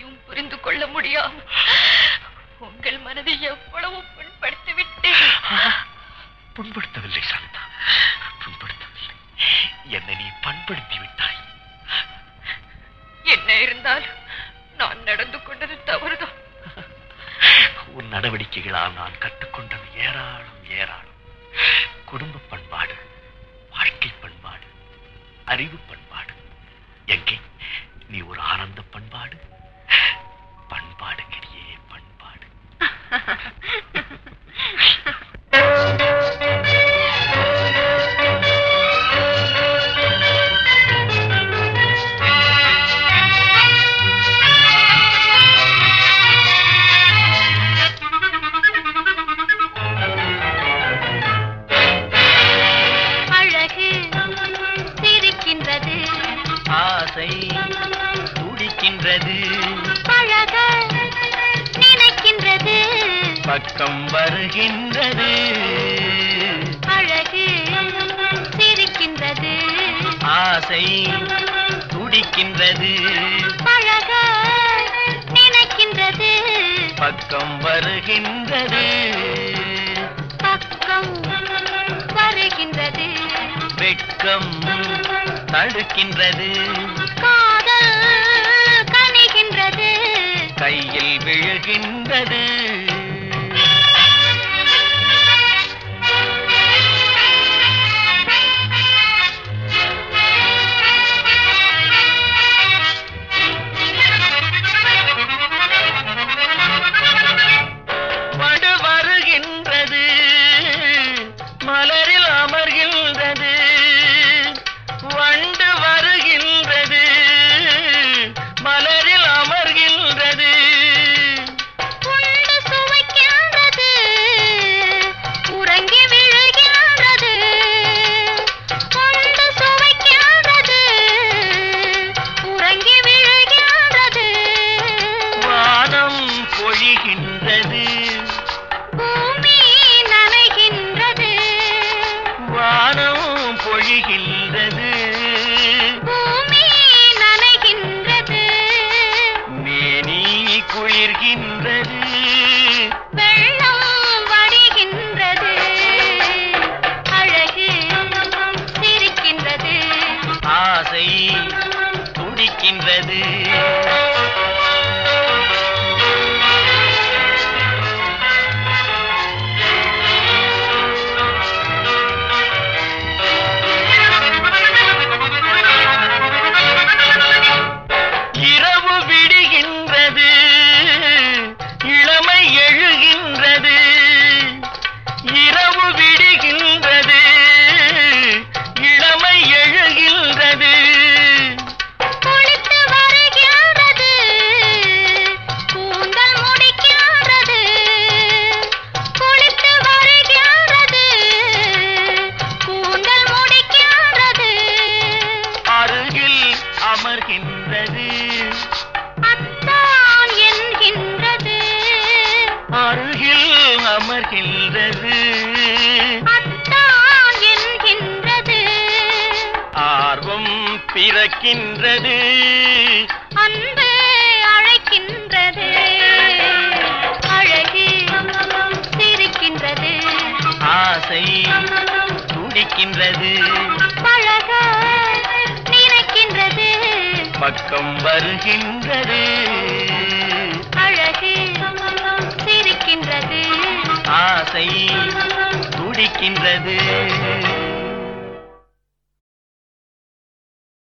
இனியும் புரிந்து கொள்ள முடியாமல் உங்கள் மனதை எவ்வளவு புண்படுத்தி விட்டேன் புண்படுத்தவில்லை சாந்தா. புண்படுத்தவில்லை. என்னை நீ பண்படுத்தி விட்டாய் என்ன இருந்தாலும் நான் நடந்து கொண்டது தவறுதான். உன் நடவடிக்கைகளால் நான் கற்றுக்கொண்டது ஏராளம் ஏராளம். குடும்ப பண்பாடு வாழ்க்கை பண்பாடு அறிவு பண்பாடு. எங்கே பழக நினைக்கின்றது. பக்கம் வருகின்றது. அழகு சிரிக்கின்றது. ஆசை துடிக்கின்றது. பழக நினைக்கின்றது. பக்கம் வருகின்றது. பக்கம் வருகின்றது. வெட்கம் தடுக்கின்றது. கையில் விழுகின்றது. பிறக்கின்றது. அன்பு அழைக்கின்றது. அழகு சிரிக்கின்றது. ஆசை துடிக்கின்றது. பழக நினைக்கின்றது. பக்கம் வருகின்றது. அழகு சிரிக்கின்றது. ஆசை துடிக்கின்றது.